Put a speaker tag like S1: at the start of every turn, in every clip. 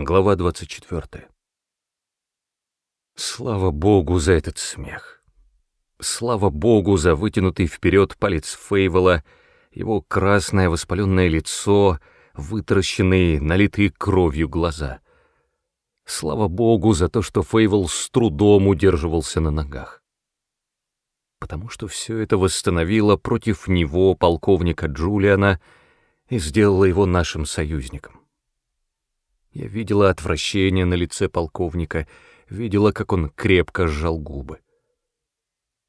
S1: Глава 24. Слава Богу за этот смех. Слава Богу за вытянутый вперед палец Фейвола, его красное воспаленное лицо, вытаращенные, налитые кровью глаза. Слава Богу за то, что Фейвол с трудом удерживался на ногах. Потому что все это восстановило против него полковника Джулиана и сделало его нашим союзником. Я видела отвращение на лице полковника, видела, как он крепко сжал губы.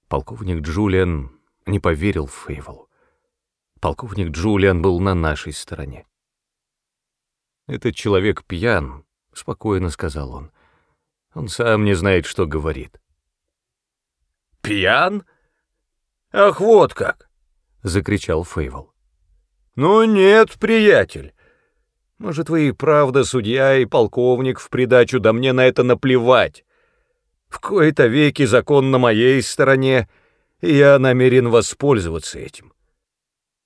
S1: Полковник Джулиан не поверил Фейволу. Полковник Джулиан был на нашей стороне. «Этот человек пьян», — спокойно сказал он. «Он сам не знает, что говорит».
S2: «Пьян? Ах, вот как!» — закричал Фейвол. «Ну нет, приятель, может, вы и правда судья и полковник в придачу, да мне на это наплевать. В кои-то веки закон на моей стороне, и я намерен воспользоваться этим.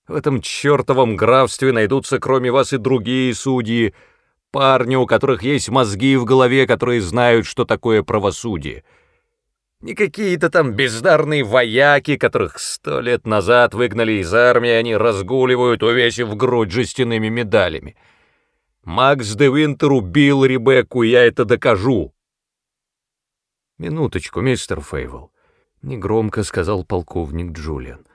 S2: В этом чертовом графстве найдутся кроме вас и другие судьи, парни, у которых есть мозги в голове, которые знают, что такое правосудие. Не какие-то там бездарные вояки, которых сто лет назад выгнали из армии, они разгуливают, увесив грудь жестяными медалями. Макс де Винтер убил Ребекку, я это докажу.
S1: Минуточку, мистер Фейвел, негромко сказал полковник Джулиан.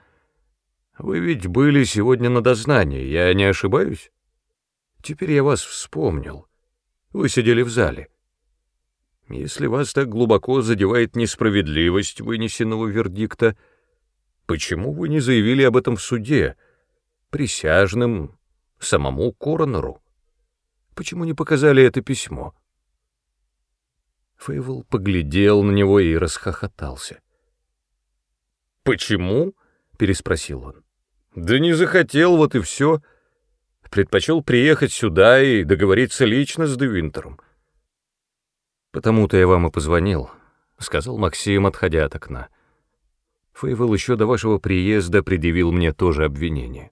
S1: Вы ведь были сегодня на дознании, я не ошибаюсь? Теперь я вас вспомнил. Вы сидели в зале. Если вас так глубоко задевает несправедливость вынесенного вердикта, почему вы не заявили об этом в суде, присяжным, самому коронеру? Почему не показали это письмо?» Фейвел поглядел на него и расхохотался.
S2: «Почему?» — переспросил он. «Да не захотел, вот и все. Предпочел приехать сюда и договориться лично с Девинтером».
S1: «Потому-то я вам и позвонил», — сказал Максим, отходя от окна. Фейвел еще до вашего приезда предъявил мне тоже обвинение.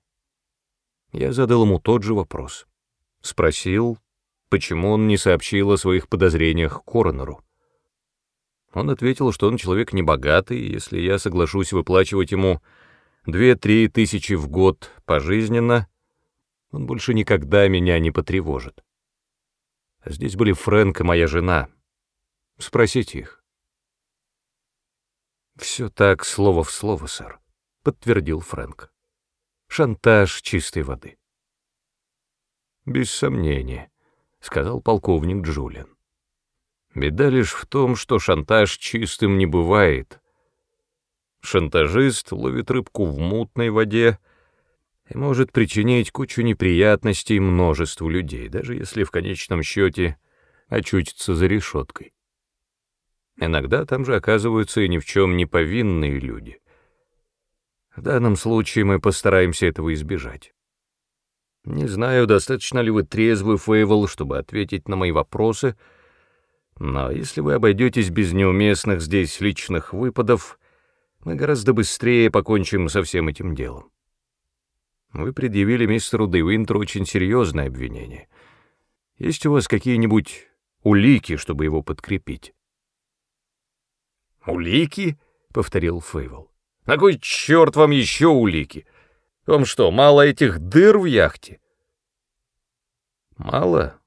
S1: Я задал ему тот же вопрос. Спросил, почему он не сообщил о своих подозрениях коронеру. Он ответил, что он человек небогатый, и если я соглашусь выплачивать ему две-три тысячи в год пожизненно, он больше никогда меня не потревожит. Здесь были Фрэнк и моя жена. Спросите их. «Все так, слово в слово, сэр», — подтвердил Фрэнк. «Шантаж чистой воды». «Без сомнения», — сказал полковник Джулиан. «Беда лишь в том, что шантаж чистым не бывает. Шантажист ловит рыбку в мутной воде и может причинить кучу неприятностей множеству людей, даже если в конечном счете очутится за решеткой. Иногда там же оказываются и ни в чем не повинные люди. В данном случае мы постараемся этого избежать. Не знаю, достаточно ли вы трезвый, Фейвел, чтобы ответить на мои вопросы, но если вы обойдетесь без неуместных здесь личных выпадов, мы гораздо быстрее покончим со всем этим делом. Вы предъявили мистеру Девинтру очень серьезное обвинение. Есть у вас какие-нибудь улики, чтобы его подкрепить?
S2: «Улики?» — повторил Фейвел. «На кой черт вам еще улики? Вам что, мало этих дыр в яхте?
S1: Мало.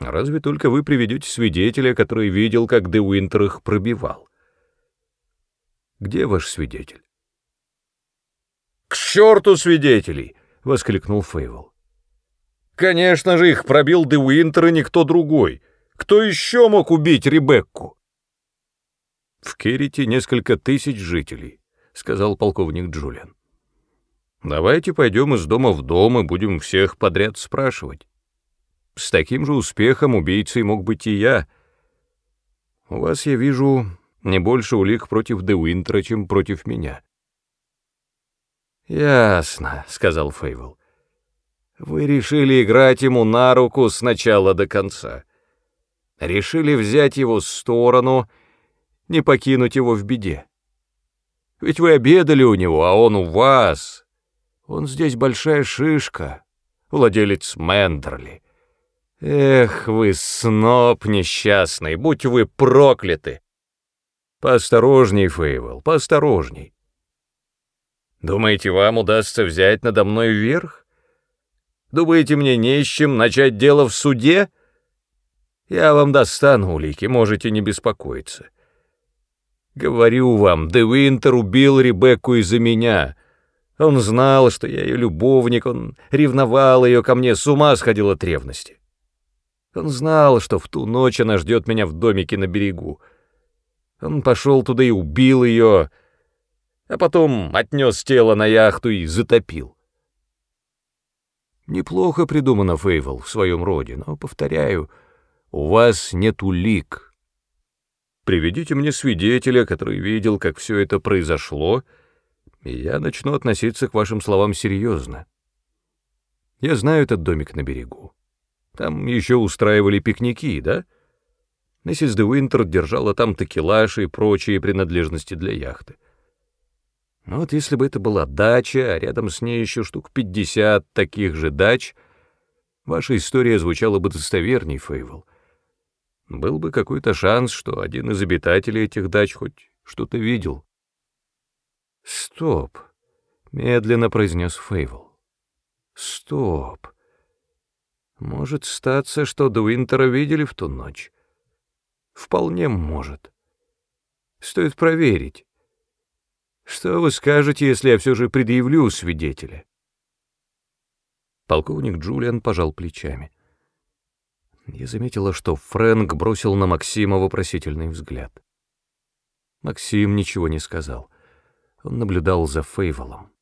S1: Разве только вы приведете свидетеля, который видел, как Де Уинтер их пробивал. Где ваш свидетель?
S2: К черту свидетелей! воскликнул Фейвел. Конечно же, их пробил Де Уинтер и никто другой. Кто еще мог убить Ребекку?
S1: В Керрите несколько тысяч жителей, сказал полковник Джулиан. Давайте пойдем из дома в дом и будем всех подряд спрашивать. С таким же успехом убийцей мог быть и я. У вас, я вижу, не больше улик против Де Уинтера, чем против меня.
S2: «Ясно», — сказал Фейвел. «Вы решили играть ему на руку с начала до конца. Решили взять его сторону, не покинуть его в беде. Ведь вы обедали у него, а он у вас, он здесь большая шишка, владелец Мендерли. Эх, вы сноп несчастный, будь вы прокляты! Поосторожней, Фейвел, поосторожней. Думаете, вам удастся взять надо мной верх? Думаете, мне не с чем начать дело в суде? Я вам достану улики, можете не беспокоиться. Говорю вам, Де Винтер убил Ребекку из-за меня. Он знал, что я ее любовник, он ревновал ее ко мне, с ума сходил от ревности. Он знал, что в ту ночь она ждет меня в домике на берегу. Он пошел туда и убил ее, а потом отнес тело на яхту и затопил. Неплохо придумано, Фейвел, в своем роде, но, повторяю, у вас нет улик. Приведите мне свидетеля, который видел, как все это произошло, я начну относиться к вашим словам серьезно. Я знаю этот домик на берегу. Там еще устраивали пикники, да? Миссис де Уинтер держала там такелаж и прочие принадлежности для яхты. Но вот если бы это была дача, а рядом с ней еще штук пятьдесят таких же дач, ваша история звучала бы достоверней, Фейвел. Был бы какой-то шанс, что один из обитателей этих дач хоть что-то видел. «Стоп», — медленно произнес Фейвел. «Стоп. Может статься, что Дуинтера видели в ту ночь. Вполне может. Стоит проверить. Что вы скажете, если я все же предъявлю свидетеля?» Полковник Джулиан пожал плечами. Я заметила, что Фрэнк бросил на Максима вопросительный взгляд. Максим ничего не сказал. Он наблюдал за Фейволом.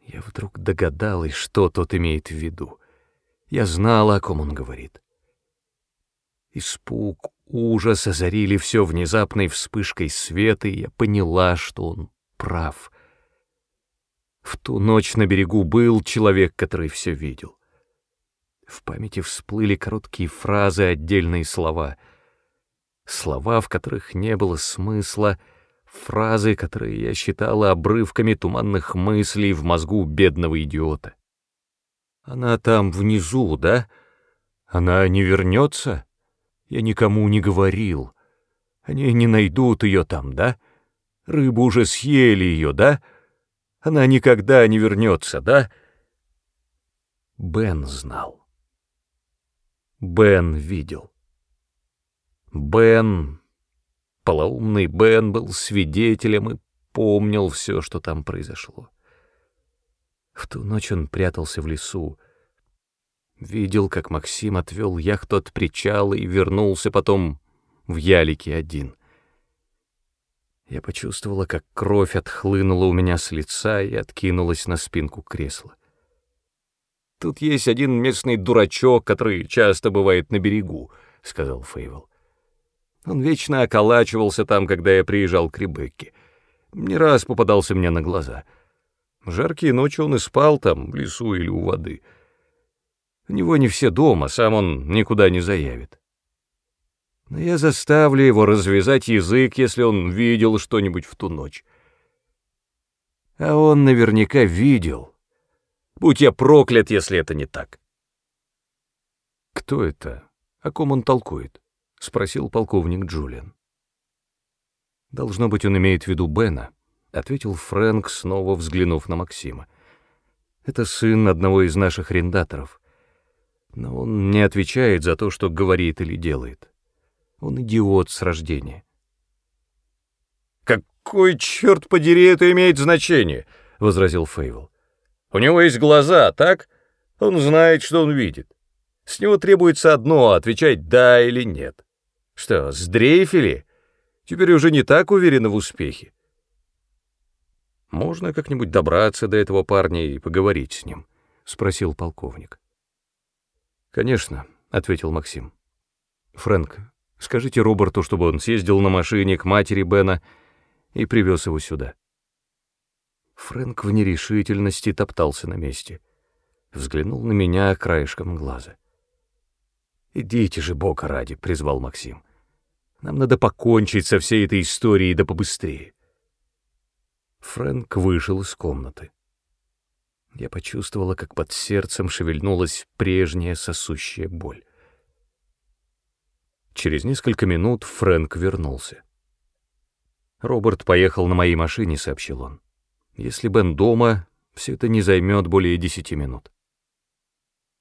S2: Я вдруг догадалась, что тот имеет в виду. Я знала, о ком он говорит. Испуг, ужас озарили все внезапной вспышкой света, и я поняла, что он прав. В ту ночь на берегу был человек, который все видел. В памяти всплыли короткие фразы, отдельные слова. Слова, в которых не было смысла, фразы, которые я считала обрывками туманных мыслей в мозгу бедного идиота. Она там внизу, да? Она не вернется? Я никому не говорил. Они не найдут ее там, да? Рыбу уже съели ее, да? Она никогда не вернется, да? Бен знал. Бен видел. Бен, полоумный Бен, был свидетелем и помнил все, что там произошло. В ту ночь он прятался в лесу, видел, как Максим отвел яхту от причала и вернулся потом в ялике один. Я почувствовала, как кровь отхлынула у меня с лица и откинулась на спинку кресла. Тут есть один местный дурачок, который часто бывает на берегу», — сказал Фейвел. Он вечно околачивался там, когда я приезжал к Ребекке. Не раз попадался мне на глаза. В жаркие ночи он и спал там, в лесу или у воды. У него не все дома, сам он никуда не заявит. Но я заставлю его развязать язык, если он видел что-нибудь в ту ночь. А он наверняка видел — Будь я проклят, если это не так. «Кто это? О ком он толкует?» — спросил полковник Джулиан. «Должно быть, он имеет в виду Бена», — ответил Фрэнк, снова взглянув на Максима. «Это сын одного из наших арендаторов. Но он не отвечает за то, что говорит или делает. Он идиот с рождения». «Какой, черт подери, это имеет значение?» — возразил Фейвел. У него есть глаза, так? Он знает, что он видит. С него требуется одно — отвечать «да» или «нет». Что, сдрейфили? Теперь уже не так уверены в успехе. «Можно как-нибудь добраться до этого парня и поговорить с ним?» — спросил полковник. «Конечно», — ответил Максим. «Фрэнк, скажите Роберту, чтобы он съездил на машине к матери Бена и привез его сюда». Фрэнк в нерешительности топтался на месте. Взглянул на меня краешком глаза. «Идите же, Бога ради», — призвал Максим. «Нам надо покончить со всей этой историей, да побыстрее». Фрэнк вышел из комнаты.
S1: Я почувствовала, как под сердцем шевельнулась прежняя сосущая боль. Через несколько минут Фрэнк вернулся. «Роберт поехал на моей машине», — сообщил он. «Если Бен дома, все это не займет более десяти минут».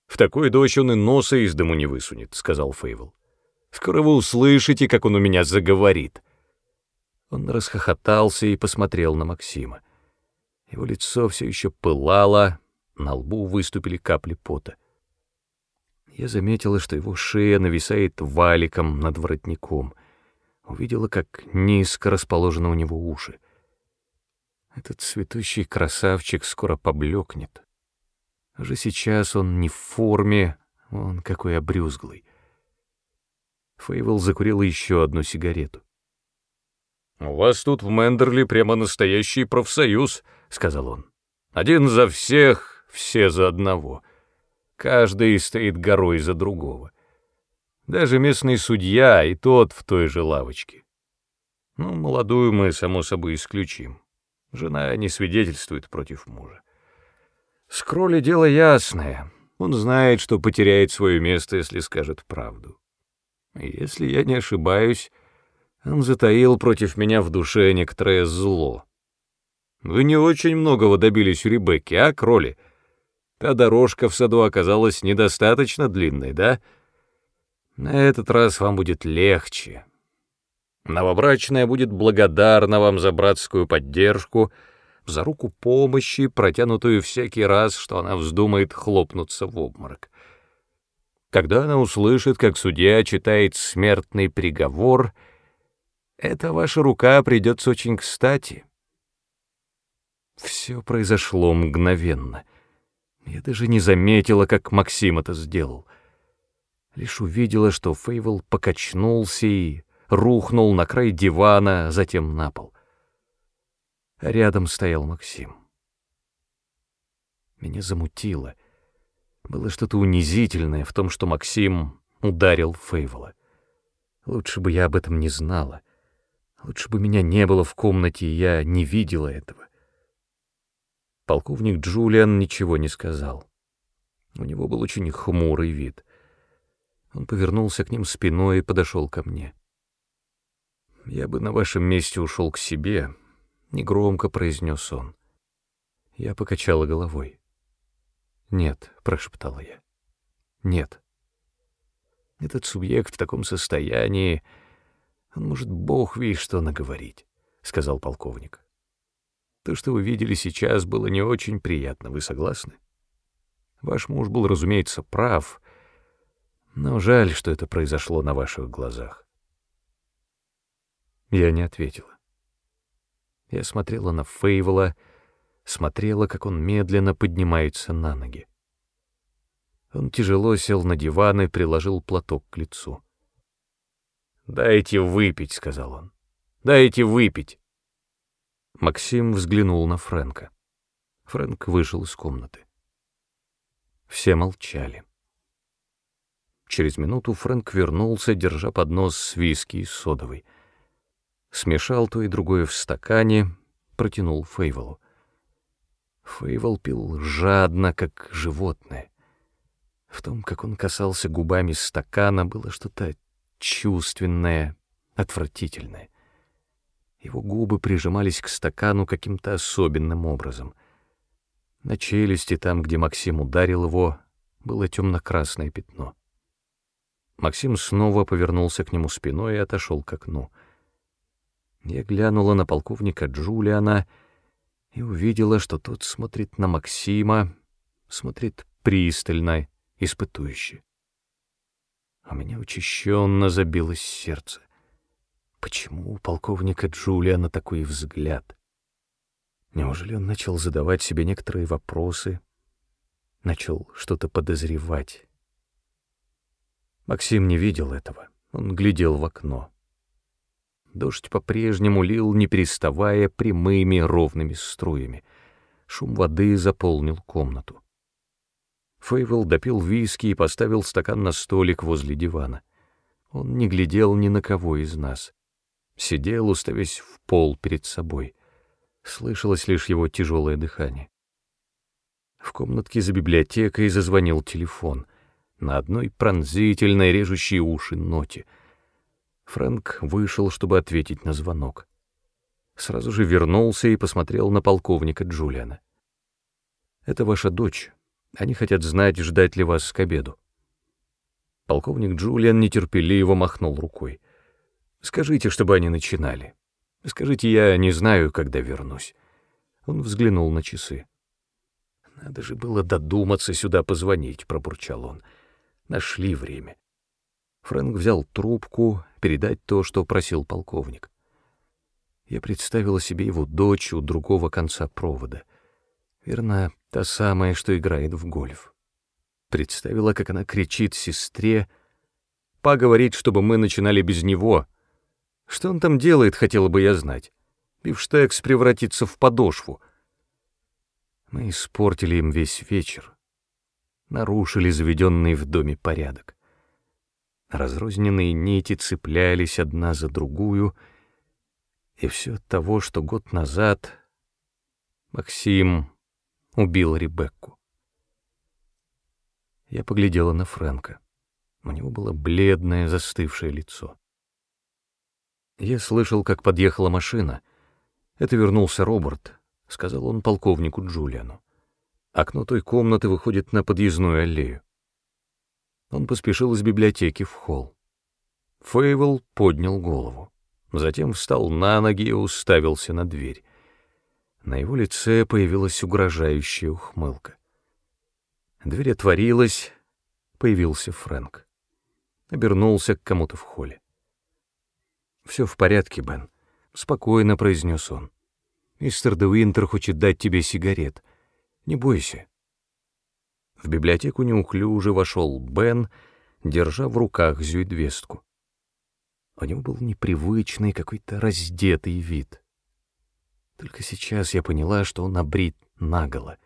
S2: «В такой дождь он и носа из дому не высунет», — сказал Фейвел. «Скоро вы услышите, как он у меня заговорит».
S1: Он расхохотался и посмотрел на Максима. Его лицо все еще пылало, на лбу выступили капли пота. Я заметила, что его шея нависает валиком над воротником. Увидела, как низко расположены у него уши. Этот цветущий красавчик скоро поблекнет. Уже сейчас он не в форме, он какой обрюзглый. Фейвел закурил еще одну сигарету.
S2: «У вас тут в Мендерли прямо настоящий профсоюз», — сказал он. «Один за всех, все за одного. Каждый стоит горой за другого. Даже местный судья и тот в той же лавочке. Ну, молодую мы, само собой, исключим. Жена не свидетельствует против мужа. С Кроли дело ясное. Он знает, что потеряет свое место, если скажет правду. Если я не ошибаюсь, он затаил против меня в душе некоторое зло. Вы не очень многого добились у Ребекки, а, Кроли? Та дорожка в саду оказалась недостаточно длинной, да? На этот раз вам будет легче. Новобрачная будет благодарна вам за братскую поддержку, за руку помощи, протянутую всякий раз, что она вздумает хлопнуться в обморок. Когда она услышит, как судья читает смертный приговор — эта ваша рука придется очень кстати. Все произошло мгновенно. Я даже не заметила, как Максим это сделал. Лишь увидела, что Фейвел покачнулся и рухнул на край дивана, затем на пол. Рядом стоял Максим. Меня замутило. Было что-то унизительное в том, что Максим ударил Фейвела. Лучше бы я об этом не знала. Лучше бы меня не было в комнате, и я не видела этого. Полковник Джулиан ничего не сказал. У него был очень хмурый вид. Он повернулся к ним спиной и подошел ко мне. «Я бы на вашем месте ушел к себе», — негромко произнес он. Я покачала головой. «Нет», — прошептала я. «Нет». Этот субъект в таком состоянии он может бог весь что наговорить, — сказал полковник. То, что вы видели сейчас, было не очень приятно, вы согласны? Ваш муж был, разумеется, прав, но жаль, что это произошло на ваших глазах. Я не ответила. Я смотрела на Фейвола, смотрела, как он медленно поднимается на ноги. Он тяжело сел на диван и приложил платок к лицу. «Дайте выпить», — сказал он. «Дайте выпить». Максим взглянул на Фрэнка. Фрэнк вышел из комнаты. Все молчали. Через минуту Фрэнк вернулся, держа поднос с виски и содовой. Смешал то и другое в стакане, протянул Фейволу. Фейвол пил жадно, как животное. В том, как он касался губами стакана, было что-то чувственное, отвратительное. Его губы прижимались к стакану каким-то особенным образом. На челюсти, там, где Максим ударил его, было темно-красное пятно. Максим снова повернулся к нему спиной и отошел к окну. Я глянула на полковника Джулиана и увидела, что тот смотрит на Максима, смотрит пристально, испытующе. У меня учащенно забилось сердце. Почему у полковника Джулиана такой взгляд? Неужели он начал задавать себе некоторые вопросы, начал что-то подозревать? Максим не видел этого, он глядел в окно. Дождь по-прежнему лил, не переставая, прямыми ровными струями. Шум воды заполнил комнату. Фейвел допил виски и поставил стакан на столик возле дивана. Он не глядел ни на кого из нас. Сидел, уставясь в пол перед собой. Слышалось лишь его тяжелое дыхание.
S1: В комнатке за библиотекой зазвонил телефон на одной пронзительной, режущей уши ноте. Фрэнк вышел, чтобы ответить на звонок. Сразу же вернулся и посмотрел на полковника Джулиана. «Это ваша дочь. Они хотят знать, ждать ли вас к обеду». Полковник Джулиан нетерпеливо махнул рукой. «Скажите, чтобы они начинали. Скажите, я не знаю, когда вернусь». Он взглянул на часы. «Надо же было додуматься сюда позвонить», — пробурчал он. «Нашли время». Фрэнк взял трубку, передать то, что просил полковник. Я представила себе его дочь у другого конца провода. Верно, та самая, что играет в гольф. Представила, как она кричит сестре, поговорить, чтобы мы начинали без него. Что он там делает, хотела бы я знать. Бифштекс превратится в подошву. Мы испортили им весь вечер. Нарушили заведенный в доме порядок. Разрозненные нити цеплялись одна за другую — и все от того, что год назад Максим убил Ребекку. Я поглядела на Фрэнка. У него было бледное, застывшее лицо. Я слышал, как подъехала машина. Это вернулся Роберт, — сказал он полковнику Джулиану. Окно той комнаты выходит на подъездную аллею. Он поспешил из библиотеки в холл. Фейвел поднял голову. Затем встал на ноги и уставился на дверь. На его лице появилась угрожающая ухмылка. Дверь отворилась, появился Фрэнк. Обернулся к кому-то в холле. «Все в порядке, Бен», — спокойно произнес он. «Мистер Де Уинтер хочет дать тебе сигарет. Не бойся». В библиотеку неуклюже вошел Бен, держа в руках зюйдвестку. У него был непривычный, какой-то раздетый вид. Только сейчас я поняла, что он обрит наголо.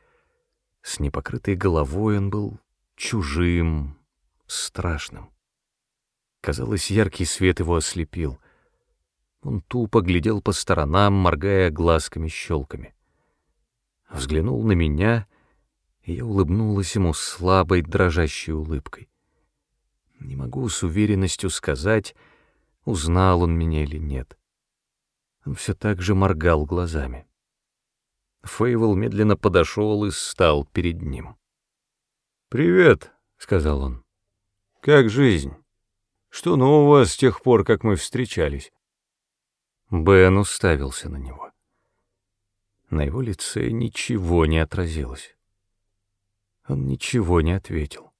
S1: С непокрытой головой он был чужим, страшным. Казалось, яркий свет его ослепил. Он тупо глядел по сторонам, моргая глазками-щелками. Взглянул на меня, и я улыбнулась ему слабой, дрожащей улыбкой. Не могу с уверенностью сказать, узнал он меня или нет. Он все так же моргал глазами. Фейвел медленно подошел и стал перед ним.
S2: «Привет», — сказал он. «Как жизнь? Что нового с тех пор, как мы встречались?»
S1: Бен уставился на него. На его лице ничего не отразилось. Он ничего не ответил.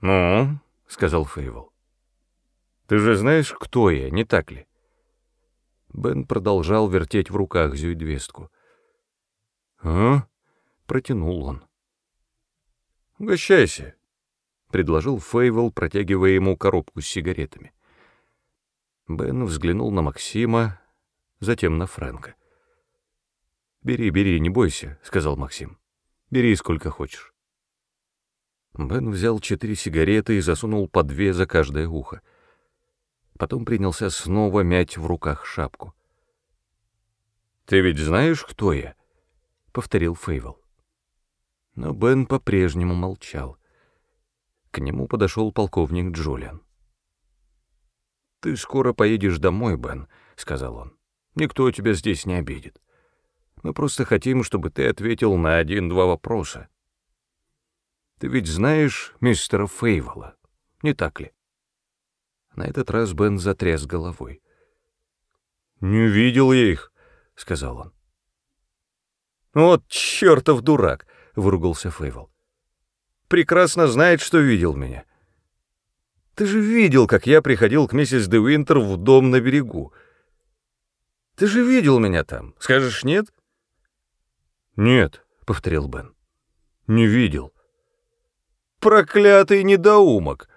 S2: «Ну», — сказал Фейвел, ты же знаешь, кто я, не так ли?»
S1: Бен продолжал вертеть в руках зюйдвестку.
S2: «А?» — протянул он. «Угощайся», — предложил Фейвел, протягивая ему коробку с сигаретами.
S1: Бен взглянул на Максима, затем на Фрэнка. «Бери, бери, не бойся», — сказал Максим. «Бери сколько хочешь». Бен взял четыре сигареты и засунул по две за каждое ухо потом принялся снова мять в руках шапку.
S2: «Ты ведь знаешь, кто я?»
S1: — повторил Фейвел. Но Бен по-прежнему молчал. К нему подошел полковник Джулиан.
S2: «Ты скоро поедешь домой, Бен», — сказал он. «Никто тебя здесь не обидит. Мы просто хотим, чтобы ты ответил на один-два вопроса. Ты ведь знаешь мистера Фейвела, не так ли?»
S1: На этот раз Бен затряс головой.
S2: «Не видел я их», — сказал он. «Вот чертов дурак», — выругался Фейвол. «Прекрасно знает, что видел меня. Ты же видел, как я приходил к миссис Де Уинтер в дом на берегу. Ты же видел меня там, скажешь нет?»
S1: «Нет», — повторил Бен. «Не видел».
S2: «Проклятый недоумок!»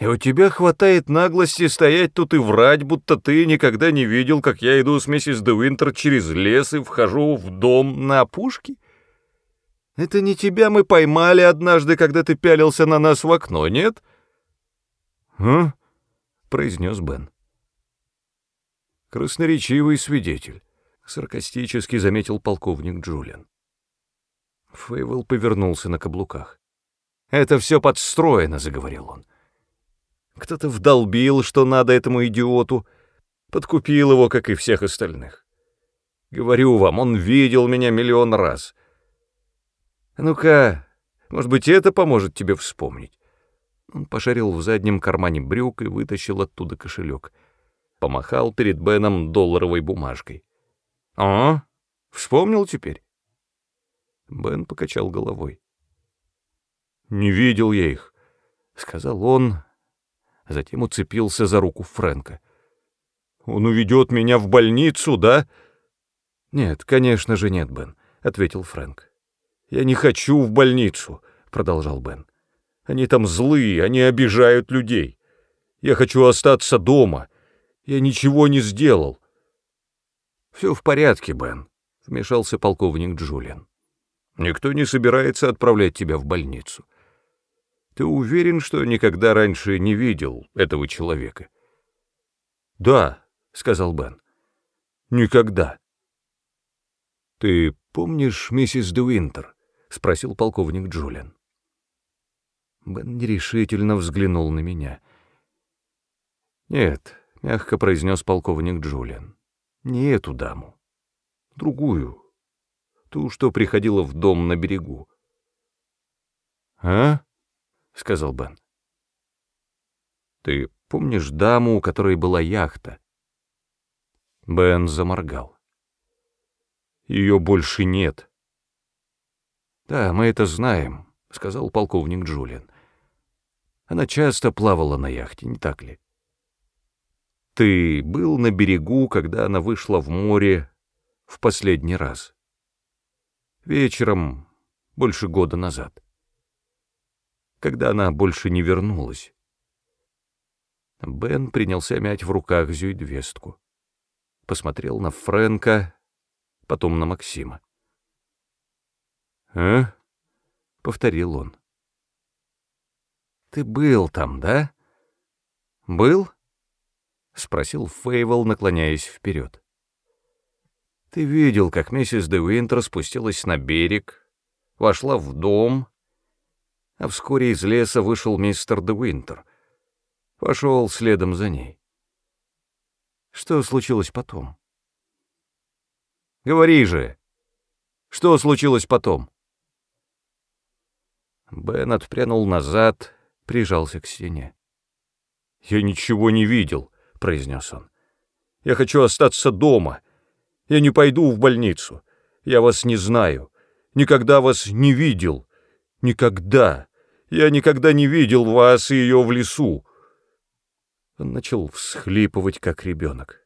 S2: И у тебя хватает наглости стоять тут и врать, будто ты никогда не видел, как я иду с миссис Де Уинтер через лес и вхожу в дом на опушке? Это не тебя мы поймали однажды, когда ты пялился на нас в окно, нет?
S1: «А?» — произнес Бен.
S2: «Красноречивый свидетель», — саркастически заметил полковник Джулиан.
S1: Фейвел повернулся на каблуках. «Это все подстроено», — заговорил он. «Кто-то вдолбил, что надо этому идиоту, подкупил его, как и всех остальных. Говорю вам, он видел меня миллион раз. Ну-ка, может быть, это поможет тебе вспомнить?» Он пошарил в заднем кармане брюк и вытащил оттуда кошелек. Помахал перед Беном долларовой бумажкой. «О, вспомнил теперь?» Бен покачал головой. «Не видел я их», — сказал он, затем уцепился за руку Фрэнка. «Он уведет меня в больницу, да?» «Нет, конечно же нет, Бен», — ответил Фрэнк. «Я не хочу в больницу», — продолжал Бен. «Они там злые, они обижают людей. Я хочу остаться дома. Я ничего не сделал». «Все в порядке, Бен», — вмешался полковник Джулиан. Никто не собирается отправлять тебя в больницу. Ты уверен, что никогда раньше не видел этого человека? Да, сказал Бен. Никогда. Ты помнишь миссис Дуинтер? спросил полковник Джулиан. Бен нерешительно взглянул на меня. Нет, мягко произнес полковник Джулиан. Не эту даму. Другую, ту, что приходила в дом на берегу. «А?» — сказал Бен. «Ты помнишь даму, у которой была яхта?» Бен заморгал. «Ее больше нет». «Да, мы это знаем», — сказал полковник Джулиан. «Она часто плавала на яхте, не так ли?» «Ты был на берегу, когда она вышла в море в последний раз?» Вечером, больше года назад. Когда она больше не вернулась. Бен принялся мять в руках зюйдвестку. Посмотрел на Фрэнка, потом на Максима. «А?» — повторил он. «Ты был там, да?» «Был?» — спросил Фейвел, наклоняясь вперед. Ты видел, как миссис де Уинтер спустилась на берег, вошла в дом, а вскоре из леса вышел мистер де Уинтер. Пошел следом за ней. Что случилось потом? Говори же, что случилось потом? Бен отпрянул назад, прижался к стене. «Я ничего не видел», — произнес он. «Я хочу остаться дома». Я не пойду в больницу. Я вас не знаю. Никогда вас не видел. Никогда. Я никогда не видел вас и ее в лесу. Он начал всхлипывать, как ребенок.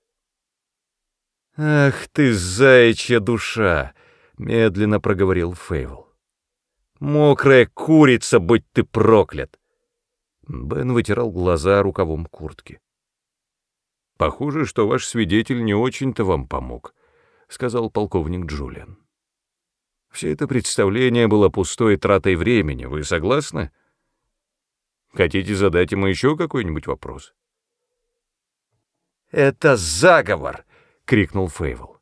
S1: «Ах ты, заячья душа!» — медленно проговорил Фейвел. «Мокрая курица, будь ты проклят!» Бен вытирал глаза рукавом куртки. «Похоже, что ваш свидетель не очень-то вам помог», — сказал полковник Джулиан. «Все это представление было пустой тратой времени, вы согласны? Хотите задать ему еще какой-нибудь вопрос?» «Это заговор!» — крикнул Фейвел.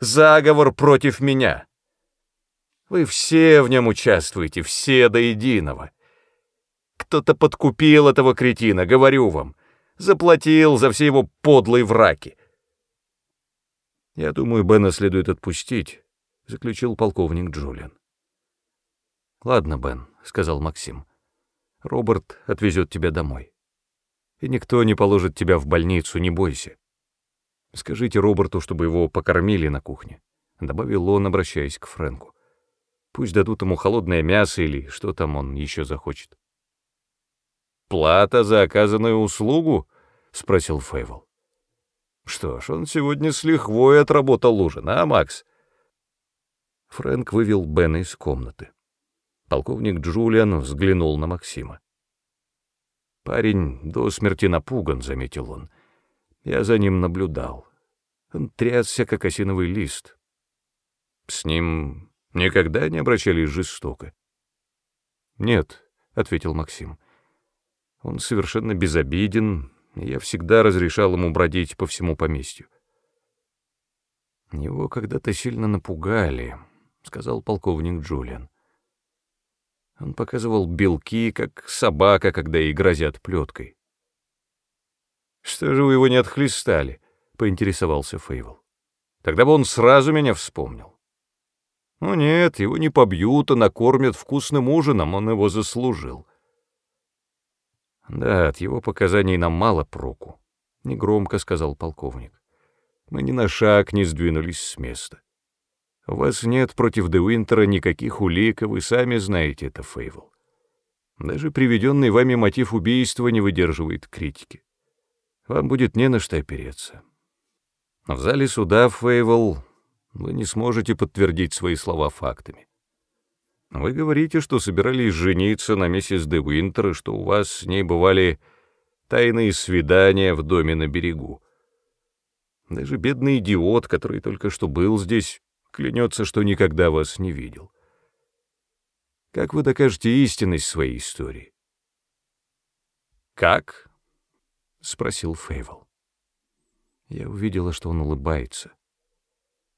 S1: «Заговор против меня! Вы все в нем участвуете, все до единого. Кто-то подкупил этого кретина, говорю вам, заплатил за все его подлые враки». «Я думаю, Бена следует отпустить», — заключил полковник Джулиан. «Ладно, Бен», — сказал Максим. «Роберт отвезет тебя домой. И никто не положит тебя в больницу, не бойся. Скажите Роберту, чтобы его покормили на кухне», — добавил он, обращаясь к Фрэнку. «Пусть дадут ему холодное мясо или что там он еще захочет». «Плата за оказанную услугу?» — спросил Фейвел. Что ж, он сегодня с лихвой отработал ужин, а, Макс? Фрэнк вывел Бена из комнаты. Полковник Джулиан взглянул на Максима. «Парень до смерти напуган», — заметил он. «Я за ним наблюдал. Он трясся, как осиновый лист. С ним никогда не обращались жестоко». «Нет», — ответил Максим. «Он совершенно безобиден, я всегда разрешал ему бродить по всему поместью. «Его когда-то сильно напугали», — сказал полковник Джулиан. Он показывал белки, как собака, когда ей грозят плеткой.
S2: «Что же вы его не отхлестали?» — поинтересовался Фейвел. «Тогда бы он сразу меня вспомнил». «Ну нет, его не побьют, а накормят вкусным ужином, он его заслужил».
S1: «Да, от его показаний нам мало проку», — негромко сказал полковник. «Мы ни на шаг не сдвинулись с места. У вас нет против Де Уинтера никаких улик, и вы сами знаете это, Фейвел. Даже приведенный вами мотив убийства не выдерживает критики. Вам будет не на что опереться. В зале суда, Фейвел, вы не сможете подтвердить свои слова фактами. Вы говорите, что собирались жениться на миссис Де Уинтер, и что у вас с ней бывали тайные свидания в доме на берегу. Даже бедный идиот, который только что был здесь, клянется, что никогда вас не видел. Как вы докажете истинность своей истории?
S2: «Как?»
S1: — спросил Фейвел. Я увидела, что он улыбается.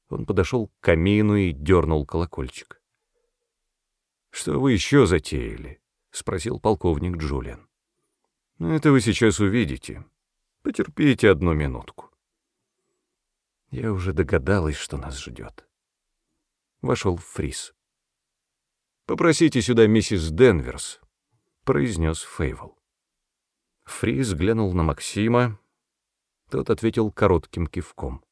S1: Он подошел к камину и дернул колокольчик. «Что вы еще затеяли?» — спросил полковник Джулиан. «Ну, «Это вы сейчас увидите. Потерпите одну минутку». Я уже догадалась, что нас ждет вошел Фрис. «Попросите сюда миссис Денверс», — произнес Фейвел. Фрис глянул на Максима, тот ответил коротким кивком.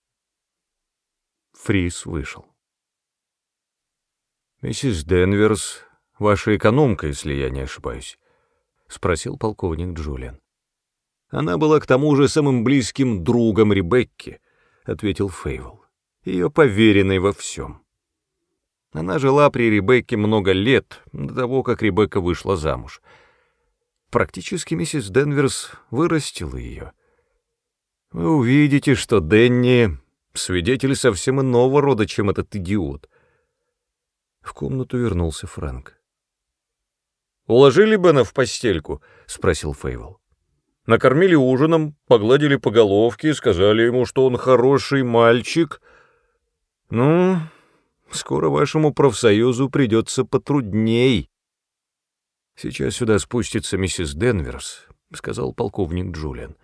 S1: Фрис вышел. «Миссис Денверс, ваша экономка, если я не ошибаюсь», — спросил полковник Джулиан. «Она была к тому же самым близким другом Ребекки», — ответил Фейвел, — «ее поверенной во всем». Она жила при Ребекке много лет, до того, как Ребекка вышла замуж. Практически миссис Денверс вырастила ее. Вы увидите, что Денни — свидетель совсем иного рода, чем этот идиот. В комнату вернулся Фрэнк.
S2: «Уложили Бена в постельку?» — спросил Фейвел. «Накормили ужином, погладили по головке, сказали ему, что он хороший мальчик. Ну, Скоро вашему профсоюзу придется потрудней. Сейчас сюда спустится миссис Денверс, сказал полковник Джулиан.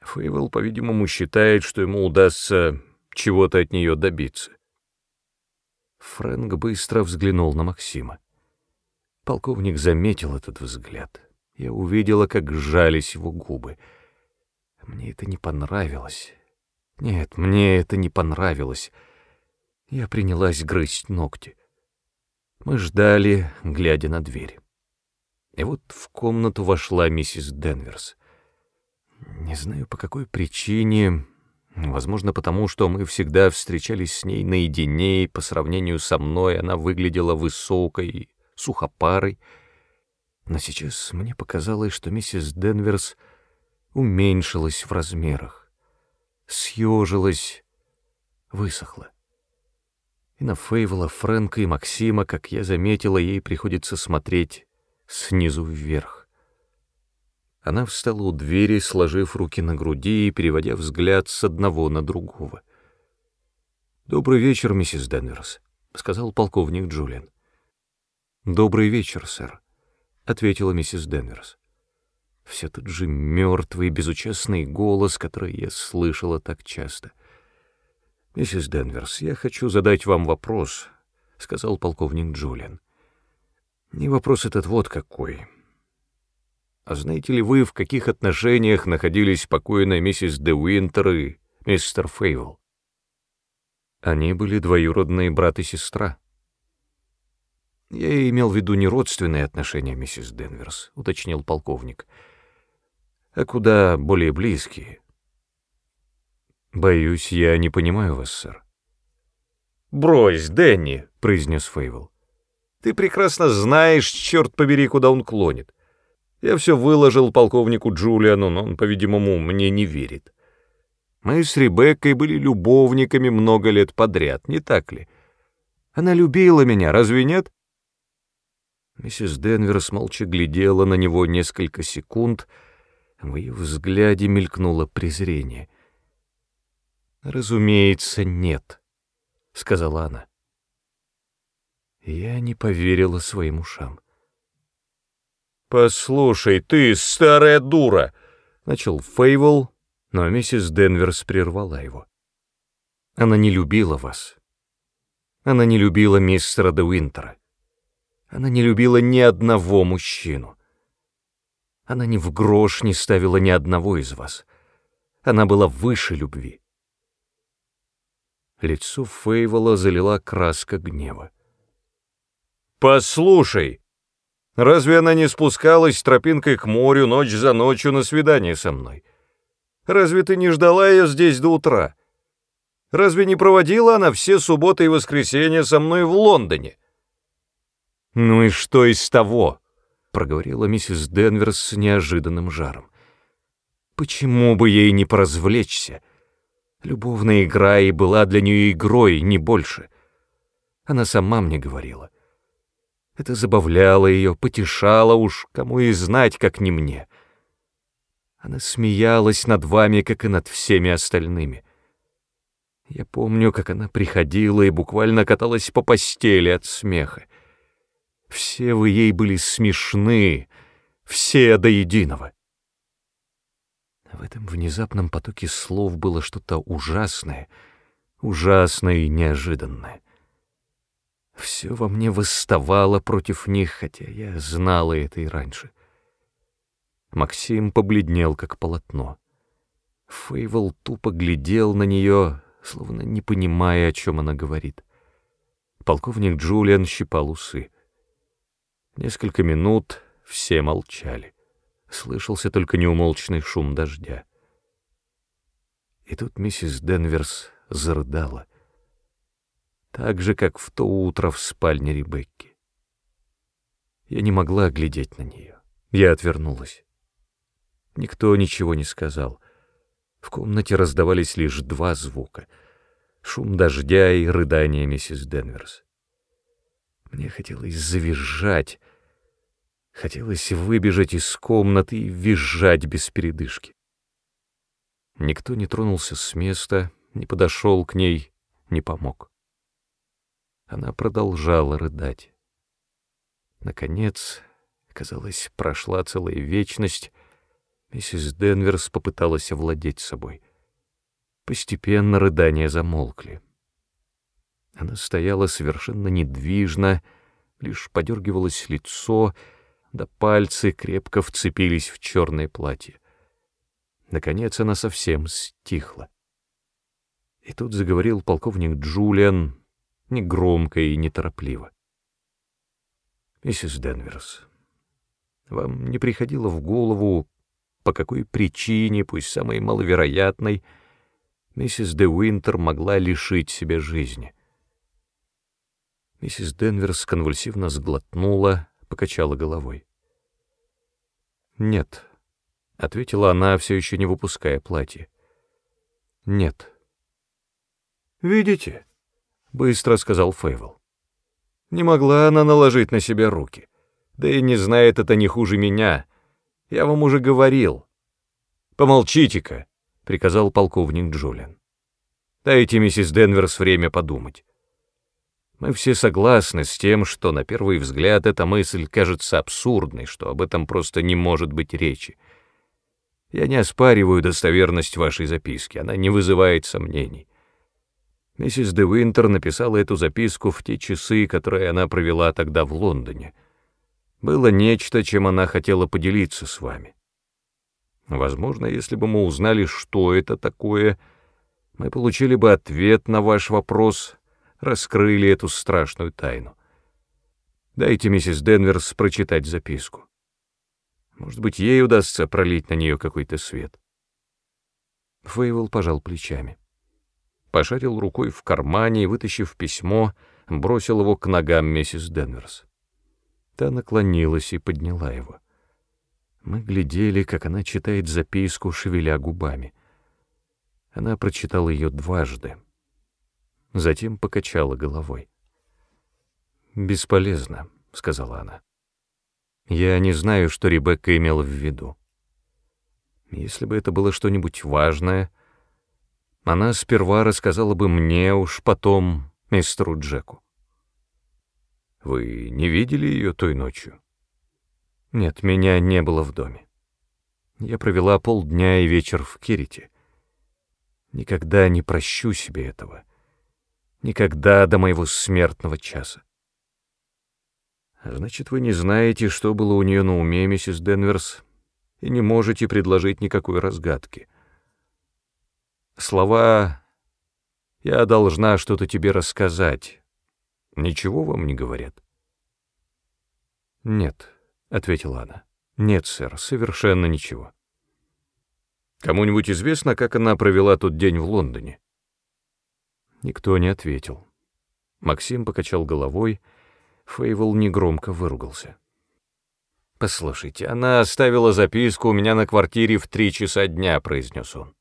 S2: Фейвел, по-видимому, считает, что ему удастся чего-то от нее добиться. Фрэнк быстро взглянул на Максима. Полковник заметил этот взгляд. Я увидела, как сжались его губы. Мне это не понравилось. Нет, мне это не понравилось. Я принялась грызть ногти. Мы ждали, глядя на дверь. И вот в комнату вошла миссис Денверс. Не знаю, по какой причине, возможно, потому что мы всегда встречались с ней наедине, и по сравнению со мной она выглядела высокой, сухопарой. Но сейчас мне показалось, что миссис Денверс уменьшилась в размерах, съежилась, высохла. И на Фейвела, Фрэнка и Максима, как я заметила, ей приходится смотреть снизу вверх. Она встала у двери, сложив руки на груди и переводя взгляд с одного на другого. «Добрый вечер, миссис Денверс», — сказал полковник Джулиан. «Добрый вечер, сэр», — ответила миссис Денверс. Все тот же мертвый, безучастный голос, который я слышала так часто — «Миссис Денверс, я хочу задать вам вопрос», — сказал полковник Джулиан. «И вопрос этот вот какой. А знаете ли вы, в каких отношениях находились покойная миссис Де Уинтер и мистер Фейвел?» Они были двоюродные брат и сестра. «Я имел в виду не родственные отношения, миссис Денверс», — уточнил полковник, — «а куда более близкие». «Боюсь, я не понимаю вас, сэр». «Брось, Дэнни», —
S1: произнес Фейвел.
S2: «Ты прекрасно знаешь, черт побери, куда он клонит. Я все выложил полковнику Джулиану, но он, по-видимому, мне не верит. Мы с Ребеккой были любовниками много лет подряд, не так ли? Она любила меня, разве нет?»
S1: Миссис Денверс молча глядела на него несколько секунд, в ее взгляде мелькнуло презрение. «Разумеется, нет», — сказала она. Я не поверила своим ушам.
S2: «Послушай, ты старая дура!»
S1: — начал Фейвол, но миссис Денверс прервала его. «Она не любила вас. Она не любила мистера де Уинтера. Она не любила ни одного мужчину. Она ни в грош не ставила ни одного из вас. Она была выше любви. Лицо Фейвола залила краска гнева.
S2: «Послушай, разве она не спускалась тропинкой к морю ночь за ночью на свидание со мной? Разве ты не ждала ее здесь до утра? Разве не проводила она все субботы и воскресенья со мной в Лондоне?»
S1: «Ну и что из того?» — проговорила миссис Денверс с неожиданным жаром. «Почему бы ей не поразвлечься?» Любовная игра и была для нее игрой, не больше. Она сама мне говорила. Это забавляло ее, потешало уж, кому и знать, как не мне. Она смеялась над вами, как и над всеми остальными. Я помню, как она приходила и буквально каталась по постели от смеха. Все вы ей были смешны, все до единого. В этом внезапном потоке слов было что-то ужасное, ужасное и неожиданное. Все во мне восставало против них, хотя я знала это и раньше. Максим побледнел, как полотно. Фейвол тупо глядел на нее, словно не понимая, о чем она говорит. Полковник Джулиан щипал усы. Несколько минут все молчали слышался только неумолчный шум дождя. И тут миссис Денверс зарыдала, так же, как в то утро в спальне Ребекки. Я не могла глядеть на нее. Я отвернулась. Никто ничего не сказал. В комнате раздавались лишь два звука — шум дождя и рыдание миссис Денверс. Мне хотелось завизжать, Хотелось выбежать из комнаты и визжать без передышки. Никто не тронулся с места, не подошел к ней, не помог. Она продолжала рыдать. Наконец, казалось, прошла целая вечность, миссис Денверс попыталась овладеть собой. Постепенно рыдания замолкли. Она стояла совершенно недвижно, лишь подергивалось лицо — да пальцы крепко вцепились в черное платье. Наконец она совсем стихла. И тут заговорил полковник Джулиан, негромко и неторопливо. «Миссис Денверс, вам не приходило в голову, по какой причине, пусть самой маловероятной, миссис де Уинтер могла лишить себя жизни?» Миссис Денверс конвульсивно сглотнула, покачала головой. «Нет», — ответила она, все еще не выпуская платье. «Нет».
S2: «Видите?» — быстро сказал Фейвел. «Не могла она наложить на себя руки. Да и не знает это не хуже меня. Я вам уже говорил». «Помолчите-ка», — приказал полковник Джулиан. «Дайте миссис Денверс время подумать». Мы все согласны с тем, что на первый взгляд эта мысль кажется абсурдной, что об этом просто не может быть речи. Я не оспариваю достоверность вашей записки, она не вызывает сомнений. Миссис де Винтер написала эту записку в те часы, которые она провела тогда в Лондоне. Было нечто, чем она хотела поделиться с вами. Возможно, если бы мы узнали, что это такое, мы получили бы ответ на ваш вопрос — раскрыли эту страшную тайну. Дайте миссис Денверс прочитать записку. Может быть, ей удастся пролить на нее какой-то свет. Фейвел пожал плечами. Пошарил рукой в кармане и, вытащив письмо, бросил его к ногам миссис Денверс. Та наклонилась и подняла его. Мы глядели, как она читает записку, шевеля губами. Она прочитала ее дважды затем покачала головой. «Бесполезно», — сказала она. «Я не знаю, что Ребекка имела в виду. Если бы это было что-нибудь важное, она сперва рассказала бы мне, уж потом мистеру Джеку. Вы не видели ее той ночью?
S1: Нет, меня не было в доме. Я провела полдня и вечер в Кирите. Никогда не прощу себе этого. Никогда до моего смертного часа.
S2: Значит, вы не знаете, что было у нее на уме, миссис Денверс, и не можете предложить никакой разгадки.
S1: Слова «я должна что-то тебе рассказать» ничего вам не говорят?
S2: «Нет», — ответила она. «Нет, сэр, совершенно ничего». «Кому-нибудь известно, как она провела тот день в Лондоне?»
S1: Никто не ответил. Максим покачал головой, Фейвол негромко выругался.
S2: «Послушайте, она оставила записку у меня на квартире в три часа дня», — произнес он.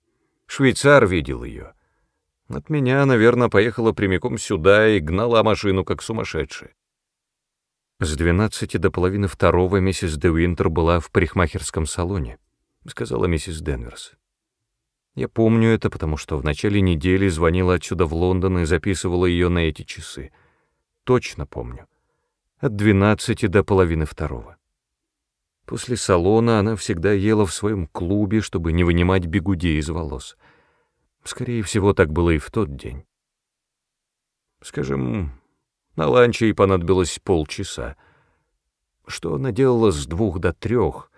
S2: «Швейцар видел ее. От меня, наверное, поехала прямиком сюда и гнала машину, как сумасшедшая».
S1: «С двенадцати до половины второго миссис Де Уинтер была в парикмахерском салоне», — сказала миссис Денверс. «Я помню это, потому что в начале недели звонила отсюда в Лондон и записывала ее на эти часы. Точно помню. От двенадцати до половины второго. После салона она всегда ела в своем клубе, чтобы не вынимать бегуди из волос. Скорее всего, так было и в тот день.
S2: Скажем, на ланч ей понадобилось полчаса. Что она делала с двух до трех?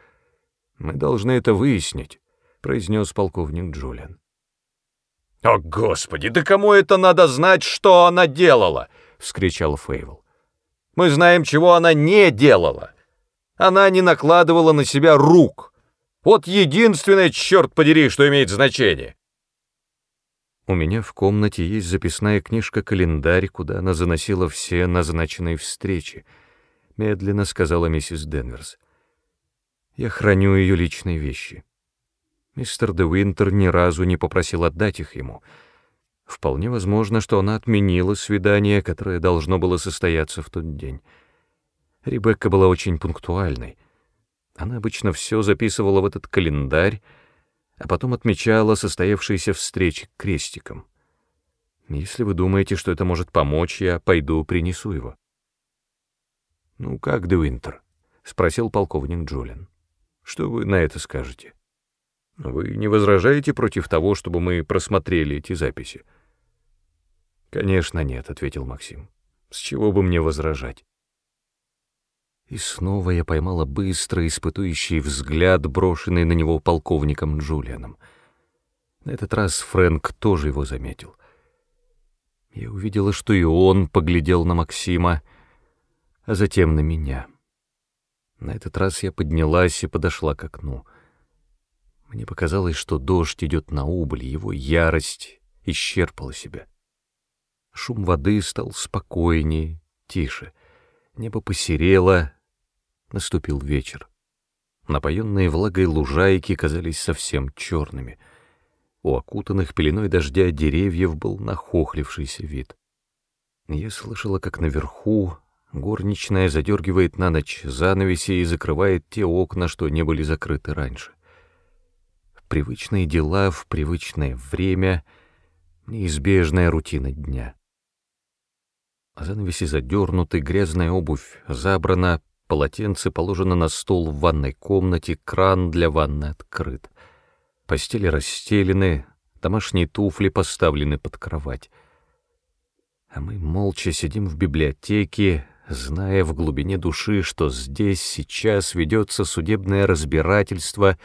S2: Мы должны это выяснить, — произнес полковник Джулиан. «О, Господи, да кому это надо знать, что она делала?» — вскричал Фейвел. «Мы знаем, чего она не делала. Она не накладывала на себя рук. Вот единственное, черт подери, что имеет значение.
S1: У меня в комнате есть записная книжка-календарь, куда она заносила все назначенные встречи, медленно сказала миссис Денверс. Я храню ее личные вещи. Мистер де Уинтер ни разу не попросил отдать их ему. Вполне возможно, что она отменила свидание, которое должно было состояться в тот день. Ребекка была очень пунктуальной. Она обычно все записывала в этот календарь, а потом отмечала состоявшиеся встречи крестиком. Если вы думаете, что это может помочь, я пойду принесу его.
S2: «Ну как, Де Винтер?» — спросил полковник Джулиан. «Что вы на это скажете? Вы не возражаете против того, чтобы мы просмотрели эти записи?»
S1: «Конечно нет», — ответил Максим. «С чего бы мне возражать?» И снова я поймала быстрый, испытующий взгляд, брошенный на него полковником Джулианом. На этот раз Фрэнк тоже его заметил. Я увидела, что и он поглядел на Максима, а затем на меня. На этот раз я поднялась и подошла к окну. Мне показалось, что дождь идет на убыль, его ярость исчерпала себя. Шум воды стал спокойнее, тише. Небо посерело, Наступил вечер. Напоенные влагой лужайки казались совсем черными. У окутанных пеленой дождя деревьев был нахохлившийся вид. Я слышала, как наверху горничная задергивает на ночь занавеси и закрывает те окна, что не были закрыты раньше. Привычные дела в привычное время, неизбежная рутина дня. Занавеси задернуты, грязная обувь забрана, Полотенце положено на стол в ванной комнате, кран для ванны открыт. Постели расстелены, домашние туфли поставлены под кровать. А мы молча сидим в библиотеке, зная в глубине души, что здесь сейчас ведется судебное разбирательство,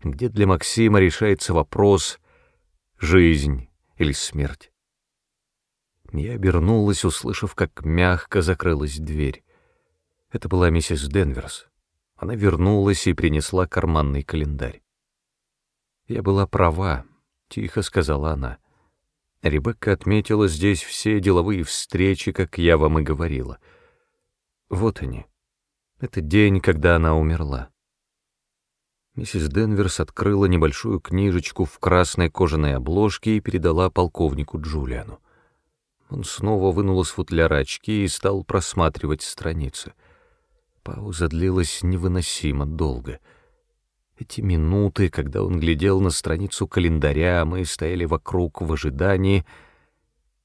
S1: где для Максима решается вопрос «жизнь или смерть». Я обернулась, услышав, как мягко закрылась дверь. Это была миссис Денверс. Она вернулась и принесла карманный календарь. «Я была права», — тихо сказала она. Ребекка отметила здесь все деловые встречи, как я вам и говорила. Вот они. Это день, когда она умерла. Миссис Денверс открыла небольшую книжечку в красной кожаной обложке и передала полковнику Джулиану. Он снова вынул из футляра очки и стал просматривать страницы — Пауза длилась невыносимо долго. Эти минуты, когда он глядел на страницу календаря, а мы стояли вокруг в ожидании,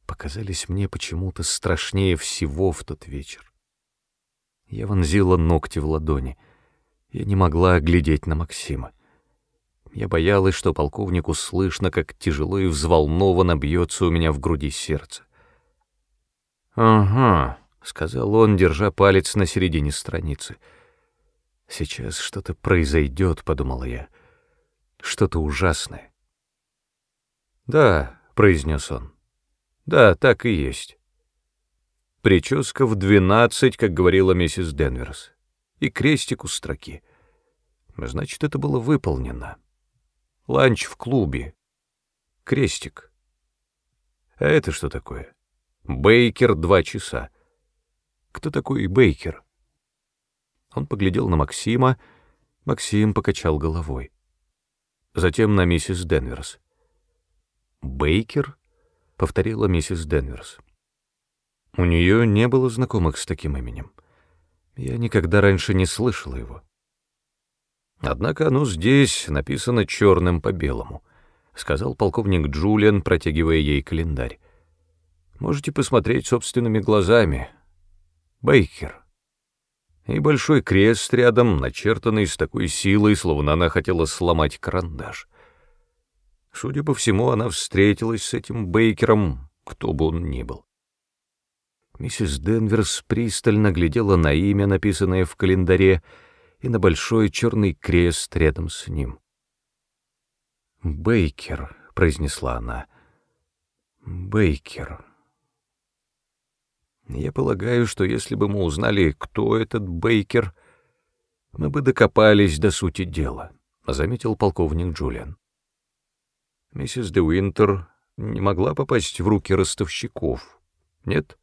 S1: показались мне почему-то страшнее всего в тот вечер. Я вонзила ногти в ладони. Я не могла глядеть на Максима. Я боялась, что полковнику слышно, как тяжело и взволнованно бьется у меня в груди сердце. «Ага», — сказал он, держа палец на середине страницы. «Сейчас что-то произойдет», — подумала я. «Что-то ужасное». «Да», — произнес он. «Да, так и есть». Прическа в двенадцать, как говорила миссис Денверс, и крестик у строки. Значит, это было выполнено. Ланч в клубе. Крестик. А это что такое? Бейкер два часа. Кто такой Бейкер? Он поглядел на Максима. Максим покачал головой. Затем на миссис Денверс. «Бейкер?» — повторила миссис Денверс. У нее не было знакомых с таким именем. Я никогда раньше не слышала его. Однако оно здесь написано черным по белому, сказал полковник Джулиан, протягивая ей календарь. Можете посмотреть собственными глазами. Бейкер. И большой крест рядом, начертанный с такой силой, словно она хотела сломать карандаш. Судя по всему, она встретилась с этим Бейкером, кто бы он ни был. Миссис Денверс пристально глядела на имя, написанное в календаре, и на большой черный крест рядом с ним. «Бейкер», — произнесла она, — «Бейкер». Я полагаю, что если бы мы узнали, кто этот Бейкер, мы бы докопались до сути дела, — заметил полковник Джулиан. Миссис де Уинтер не могла попасть в руки ростовщиков, нет?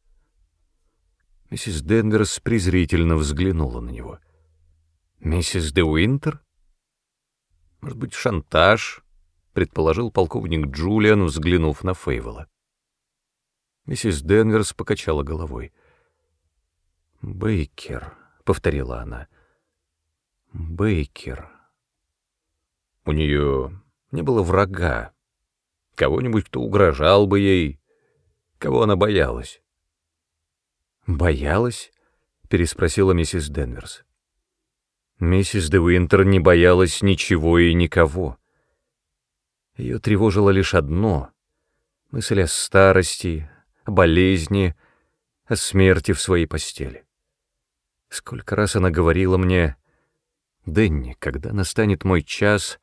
S1: Миссис Денверс презрительно взглянула на него — Миссис де Уинтер? Может быть, шантаж? предположил полковник Джулиан, взглянув на Фейвела. Миссис Денверс покачала головой. «Бейкер», — повторила она. «Бейкер». У нее не было врага, кого-нибудь, кто угрожал бы ей, кого она боялась. «Боялась?» — переспросила миссис Денверс. Миссис де Уинтер не боялась ничего и никого. Ее тревожило лишь одно — мысль о старости, болезни, о смерти в своей постели. Сколько раз она говорила мне, «Дэнни, когда настанет мой час,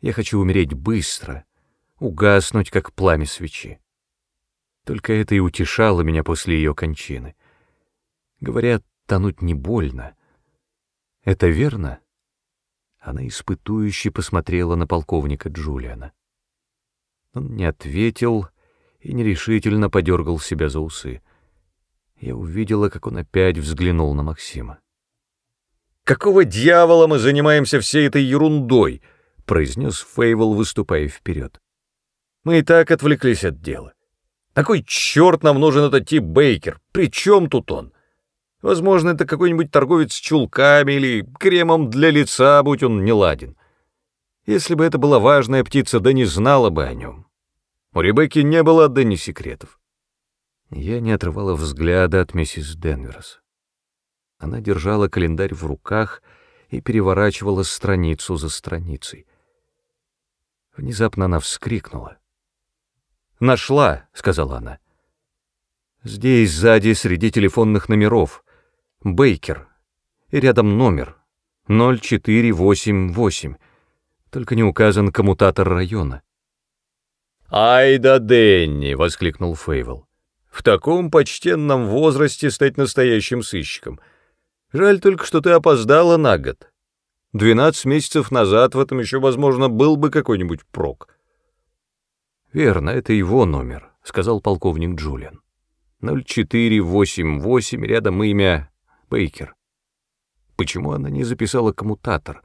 S1: я хочу умереть быстро, угаснуть, как пламя свечи». Только это и утешало меня после ее кончины. Говорят, тонуть не больно — это верно?» Она испытующе посмотрела на полковника Джулиана. Он не ответил и нерешительно подергал себя за усы. Я увидела, как он опять взглянул на Максима.
S2: «Какого дьявола мы занимаемся всей этой ерундой?» — произнес Фейвол, выступая вперед. «Мы и так отвлеклись от дела. Такой черт нам нужен этот тип Бейкер. При чем тут он? Возможно, это какой-нибудь торговец с чулками или кремом для лица, будь он не ладен. Если бы это была важная птица, да не знала бы о нем. У Ребекки не было да ни секретов.
S1: Я не отрывала взгляда от миссис Денверс. Она держала календарь в руках и переворачивала страницу за страницей. Внезапно она вскрикнула. «Нашла!» — сказала она. «Здесь, сзади, среди телефонных номеров. Бейкер. И рядом номер. 0488. Только не указан коммутатор района.
S2: «Ай да Денни!» — воскликнул Фейвел. «В таком почтенном возрасте стать настоящим сыщиком. Жаль только, что ты опоздала на год. Двенадцать месяцев назад в этом еще, возможно, был бы какой-нибудь прок».
S1: «Верно, это его номер», — сказал полковник Джулиан. «0488, рядом имя Бейкер. Почему она не записала коммутатор?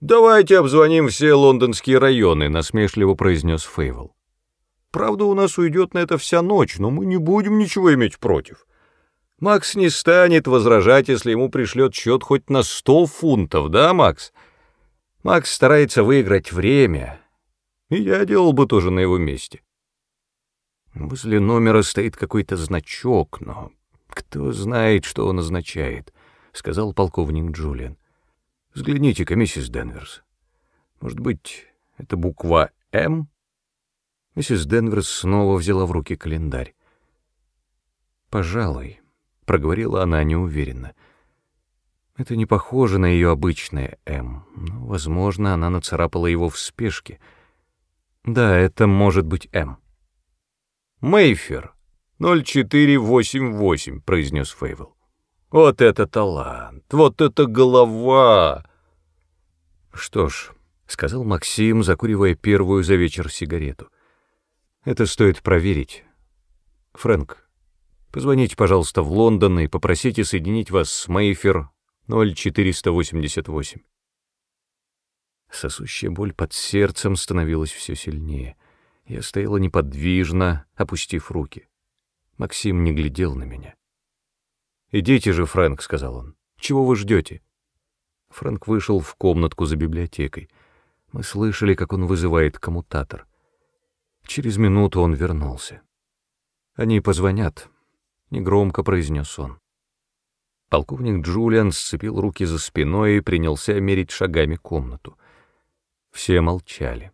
S2: «Давайте обзвоним все лондонские районы», — насмешливо произнес Фейвел. «Правда, у нас уйдет на это вся ночь, но мы не будем ничего иметь против. Макс не станет возражать, если ему пришлет счет хоть на сто фунтов, да, Макс? Макс старается выиграть время, и я делал бы тоже на его месте».
S1: Возле номера стоит какой-то значок, но кто знает, что он означает. — сказал полковник Джулиан. «Взгляните-ка, миссис Денверс. Может быть, это буква «М»?» Миссис Денверс снова взяла в руки календарь. «Пожалуй», — проговорила она неуверенно. «Это не похоже на ее обычное «М», но, возможно, она нацарапала его в спешке. Да, это может быть «М».
S2: «Мейфер, 0488», — произнес Фейвел. «Вот это талант! Вот это голова!»
S1: «Что ж», — сказал Максим, закуривая первую за вечер сигарету. «Это стоит проверить. Фрэнк, позвоните, пожалуйста, в Лондон и попросите соединить вас с Мейфер 0488». Сосущая боль под сердцем становилась все сильнее. Я стояла неподвижно, опустив руки. Максим не глядел на меня. «Идите же, Фрэнк», — сказал он. «Чего вы ждете?» Фрэнк вышел в комнатку за библиотекой. Мы слышали, как он вызывает коммутатор. Через минуту он вернулся. «Они позвонят», — негромко произнес он. Полковник Джулиан сцепил руки за спиной и принялся мерить шагами комнату. Все молчали.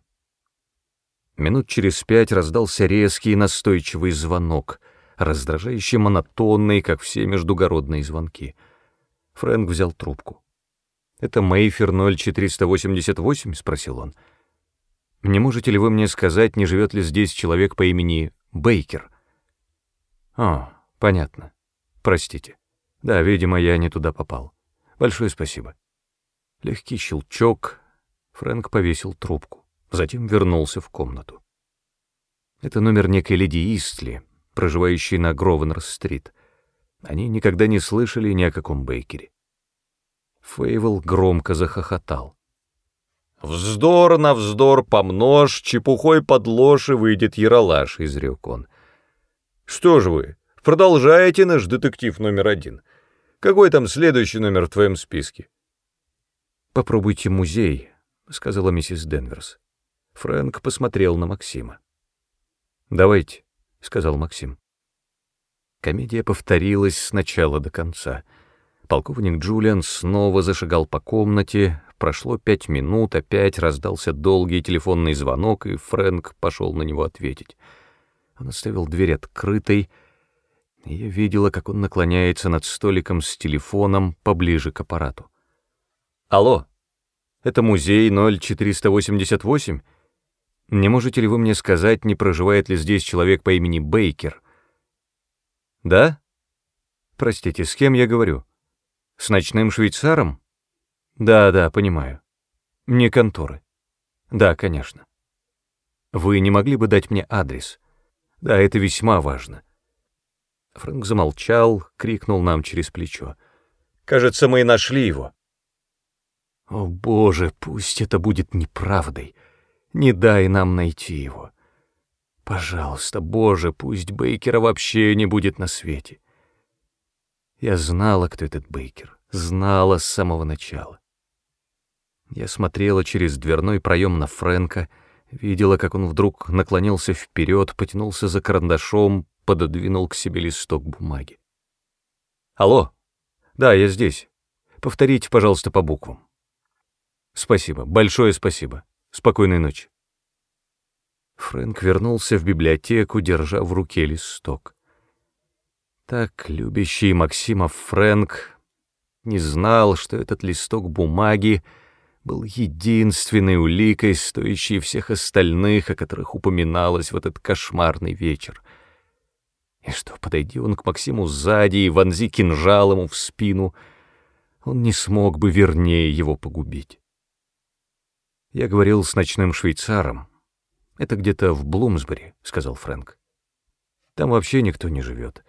S1: Минут через пять раздался резкий и настойчивый звонок, раздражающе монотонный, как все междугородные звонки. Фрэнк взял трубку. «Это Мейфер 0488?» — спросил он. «Не можете ли вы мне сказать, не живет ли здесь человек по имени Бейкер?» «О, понятно. Простите. Да, видимо, я не туда попал. Большое спасибо». Легкий щелчок. Фрэнк повесил трубку. Затем вернулся в комнату. Это номер некой леди Истли, проживающей на Гровенер-стрит. Они никогда не слышали ни о каком Бейкере. Фейвел громко захохотал.
S2: «Вздор на вздор помножь, чепухой подложь и выйдет яролаж», — изрек он. «Что ж вы, продолжаете наш детектив номер один. Какой там следующий номер в твоем списке?»
S1: «Попробуйте музей», — сказала миссис Денверс. Фрэнк посмотрел на Максима. «Давайте», — сказал Максим. Комедия повторилась с начала до конца — Полковник Джулиан снова зашагал по комнате, прошло пять минут, опять раздался долгий телефонный звонок, и Фрэнк пошел на него ответить. Он оставил дверь открытой, и я видела, как он наклоняется над столиком с телефоном поближе к аппарату. «Алло, это музей 0488? Не можете ли вы мне сказать, не проживает ли здесь человек по имени Бейкер?» «Да? Простите, с кем я говорю?» С ночным швейцаром? Да, да, понимаю. Не конторы. Да, конечно. Вы не могли бы дать мне адрес? Да, это весьма важно. Фрэнк замолчал, крикнул нам через плечо.
S2: Кажется, мы нашли его.
S1: О, Боже, пусть это будет неправдой. Не дай нам найти его. Пожалуйста, Боже, пусть Бейкера вообще не будет на свете. Я знала, кто этот Бейкер, знала с самого начала. Я смотрела через дверной проем на Фрэнка, видела, как он вдруг наклонился вперед, потянулся за карандашом, пододвинул к себе листок бумаги. «Алло! Да, я здесь. Повторите, пожалуйста, по буквам». «Спасибо, большое спасибо. Спокойной ночи». Фрэнк вернулся в библиотеку, держа в руке листок. Так любящий Максимов Фрэнк не знал, что этот листок бумаги был единственной уликой, стоящей всех остальных, о которых упоминалось в этот кошмарный вечер. И что, подойди он к Максиму сзади и вонзи кинжал ему в спину, он не смог бы вернее его погубить. Я говорил с ночным швейцаром. Это где-то в Блумсбери, — сказал Фрэнк. Там вообще никто не живет.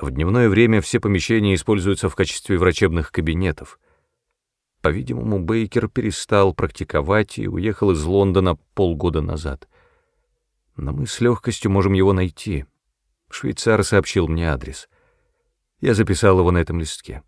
S1: В дневное время все помещения используются в качестве врачебных кабинетов. По-видимому, Бейкер перестал практиковать и уехал из Лондона полгода назад. Но мы с легкостью можем его найти. Швейцар сообщил мне адрес. Я записал его на этом листке.